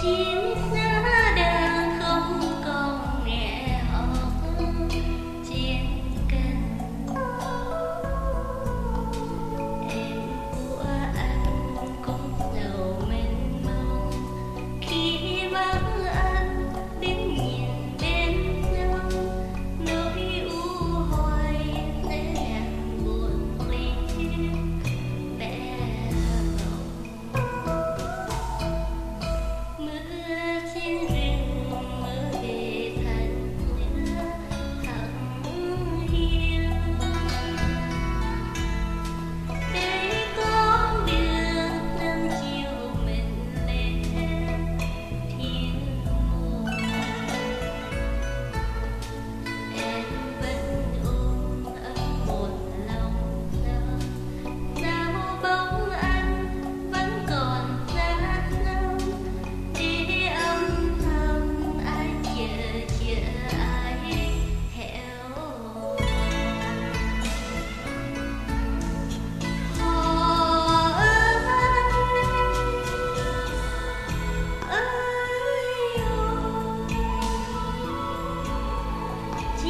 十五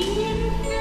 Indian